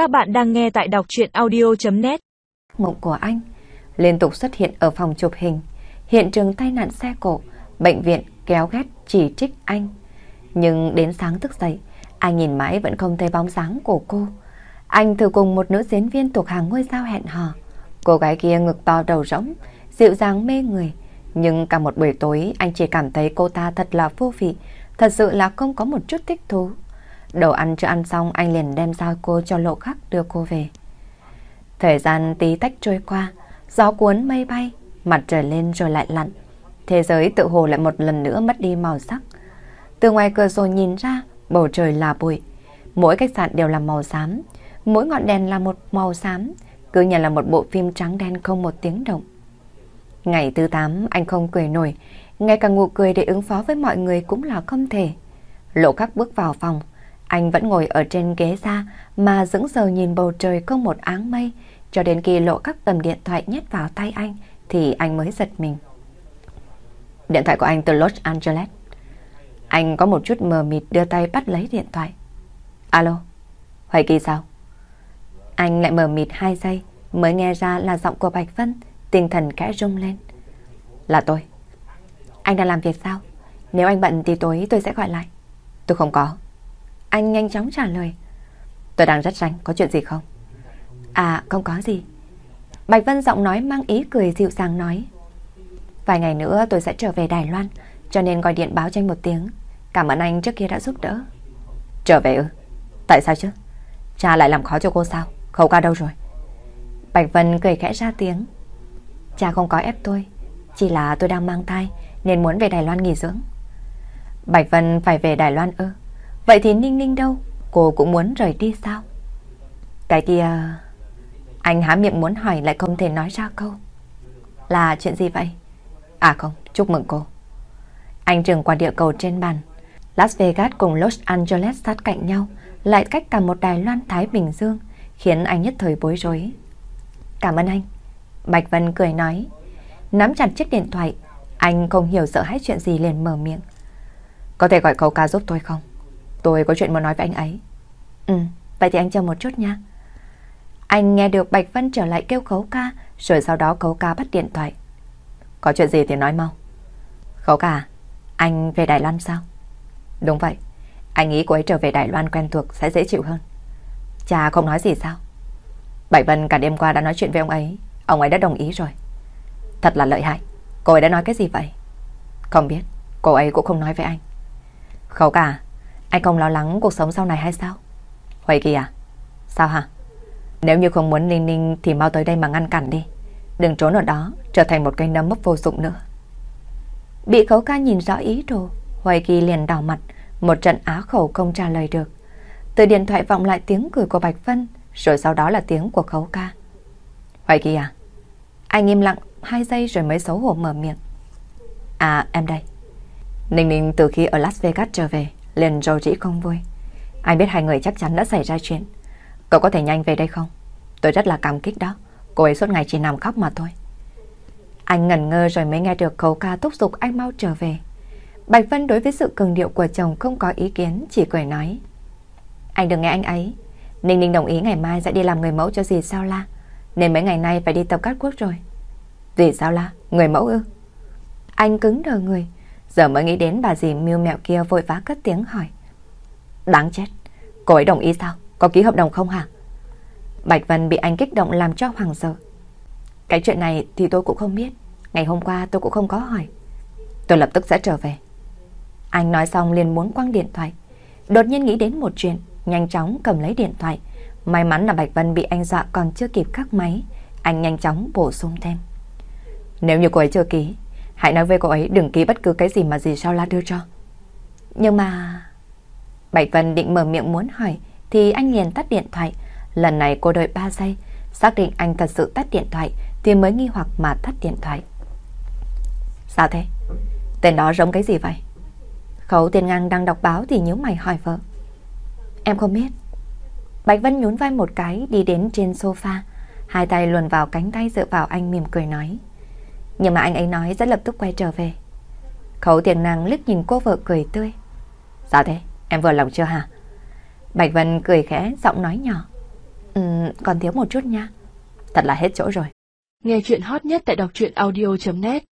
Các bạn đang nghe tại đọc chuyện audio.net Mộng của anh liên tục xuất hiện ở phòng chụp hình, hiện trường tai nạn xe cộ, bệnh viện kéo ghét chỉ trích anh. Nhưng đến sáng thức dậy, anh nhìn mãi vẫn không thấy bóng dáng của cô. Anh thử cùng một nữ diễn viên thuộc hàng ngôi sao hẹn hò. Cô gái kia ngực to đầu rỗng, dịu dàng mê người. Nhưng cả một buổi tối anh chỉ cảm thấy cô ta thật là vô vị, thật sự là không có một chút thích thú. Đồ ăn chưa ăn xong anh liền đem giao cô cho lộ khắc đưa cô về. Thời gian tí tách trôi qua, gió cuốn mây bay, mặt trời lên rồi lại lặn. Thế giới tự hồ lại một lần nữa mất đi màu sắc. Từ ngoài cửa sổ nhìn ra, bầu trời là bụi. Mỗi khách sạn đều là màu xám, mỗi ngọn đèn là một màu xám, cứ như là một bộ phim trắng đen không một tiếng động. Ngày thứ 8 anh không cười nổi, ngay cả ngủ cười để ứng phó với mọi người cũng là không thể. Lộ khắc bước vào phòng, anh vẫn ngồi ở trên ghế ra mà dững sờ nhìn bầu trời không một áng mây, cho đến khi lộ các tầm điện thoại nhét vào tay anh thì anh mới giật mình. Điện thoại của anh từ Los Angeles. Anh có một chút mờ mịt đưa tay bắt lấy điện thoại. Alo, Hoài Kỳ sao? Anh lại mờ mịt hai giây mới nghe ra là giọng của Bạch Vân, tinh thần kẽ rung lên. Là tôi. Anh đang làm việc sao? Nếu anh bận thì tối tôi sẽ gọi lại. Tôi không có. Anh nhanh chóng trả lời. Tôi đang rất rảnh, có chuyện gì không? À, không có gì. Bạch Vân giọng nói mang ý cười dịu dàng nói. Vài ngày nữa tôi sẽ trở về Đài Loan, cho nên gọi điện báo cho anh một tiếng. Cảm ơn anh trước kia đã giúp đỡ. Trở về ư? Tại sao chứ? Cha lại làm khó cho cô sao? Khẩu ca đâu rồi? Bạch Vân cười khẽ ra tiếng. Cha không có ép tôi, chỉ là tôi đang mang thai nên muốn về Đài Loan nghỉ dưỡng. Bạch Vân phải về Đài Loan ư? Vậy thì Ninh Ninh đâu? Cô cũng muốn rời đi sao? Cái kia... Anh há miệng muốn hỏi lại không thể nói ra câu. Là chuyện gì vậy? À không, chúc mừng cô. Anh trường qua địa cầu trên bàn. Las Vegas cùng Los Angeles sát cạnh nhau, lại cách cả một Đài Loan Thái Bình Dương, khiến anh nhất thời bối rối. Cảm ơn anh. Bạch Vân cười nói. Nắm chặt chiếc điện thoại, anh không hiểu sợ hãi chuyện gì liền mở miệng. Có thể gọi cậu ca giúp tôi không? Tôi có chuyện muốn nói với anh ấy. Ừ, vậy thì anh chờ một chút nha. Anh nghe được Bạch Vân trở lại kêu khấu ca, rồi sau đó khấu ca bắt điện thoại. Có chuyện gì thì nói mau. Khấu ca, anh về Đài Loan sao? Đúng vậy, anh nghĩ cô ấy trở về Đài Loan quen thuộc sẽ dễ chịu hơn. Cha không nói gì sao? Bạch Vân cả đêm qua đã nói chuyện với ông ấy, ông ấy đã đồng ý rồi. Thật là lợi hại, cô ấy đã nói cái gì vậy? Không biết, cô ấy cũng không nói với anh. Khấu ca, anh không lo lắng cuộc sống sau này hay sao? Huệ Kỳ à? Sao hả? Nếu như không muốn Ninh Ninh thì mau tới đây mà ngăn cản đi. Đừng trốn ở đó, trở thành một cây nấm mốc vô dụng nữa. Bị khấu ca nhìn rõ ý đồ, Huệ Kỳ liền đỏ mặt, một trận á khẩu không trả lời được. Từ điện thoại vọng lại tiếng cười của Bạch Vân, rồi sau đó là tiếng của khấu ca. Huệ Kỳ à? Anh im lặng hai giây rồi mới xấu hổ mở miệng. À, em đây. Ninh Ninh từ khi ở Las Vegas trở về, liền rầu rĩ không vui. Anh biết hai người chắc chắn đã xảy ra chuyện. Cậu có thể nhanh về đây không? Tôi rất là cảm kích đó. Cô ấy suốt ngày chỉ nằm khóc mà thôi. Anh ngẩn ngơ rồi mới nghe được khấu ca thúc giục anh mau trở về. Bạch Vân đối với sự cường điệu của chồng không có ý kiến, chỉ cười nói. Anh đừng nghe anh ấy. Ninh Ninh đồng ý ngày mai sẽ đi làm người mẫu cho dì Sao La. Nên mấy ngày nay phải đi tập cát quốc rồi. Dì Sao La? Người mẫu ư? Anh cứng đờ người. Giờ mới nghĩ đến bà dì mưu mẹo kia vội vã cất tiếng hỏi. Đáng chết. Cô ấy đồng ý sao? Có ký hợp đồng không hả? Bạch Vân bị anh kích động làm cho hoàng sợ. Cái chuyện này thì tôi cũng không biết. Ngày hôm qua tôi cũng không có hỏi. Tôi lập tức sẽ trở về. Anh nói xong liền muốn quăng điện thoại. Đột nhiên nghĩ đến một chuyện, nhanh chóng cầm lấy điện thoại. May mắn là Bạch Vân bị anh dọa còn chưa kịp cắt máy. Anh nhanh chóng bổ sung thêm. Nếu như cô ấy chưa ký, hãy nói với cô ấy đừng ký bất cứ cái gì mà gì sao la đưa cho. Nhưng mà... Bạch Vân định mở miệng muốn hỏi thì anh liền tắt điện thoại. Lần này cô đợi 3 giây, xác định anh thật sự tắt điện thoại thì mới nghi hoặc mà tắt điện thoại. Sao thế? Tên đó giống cái gì vậy? Khấu tiền ngang đang đọc báo thì nhớ mày hỏi vợ. Em không biết. Bạch Vân nhún vai một cái đi đến trên sofa, hai tay luồn vào cánh tay dựa vào anh mỉm cười nói. Nhưng mà anh ấy nói sẽ lập tức quay trở về. Khấu tiền nàng liếc nhìn cô vợ cười tươi. Sao thế? Em vừa lòng chưa hả? Bạch Vân cười khẽ, giọng nói nhỏ. Ừ, còn thiếu một chút nha. Thật là hết chỗ rồi. Nghe chuyện hot nhất tại đọc truyện audio.net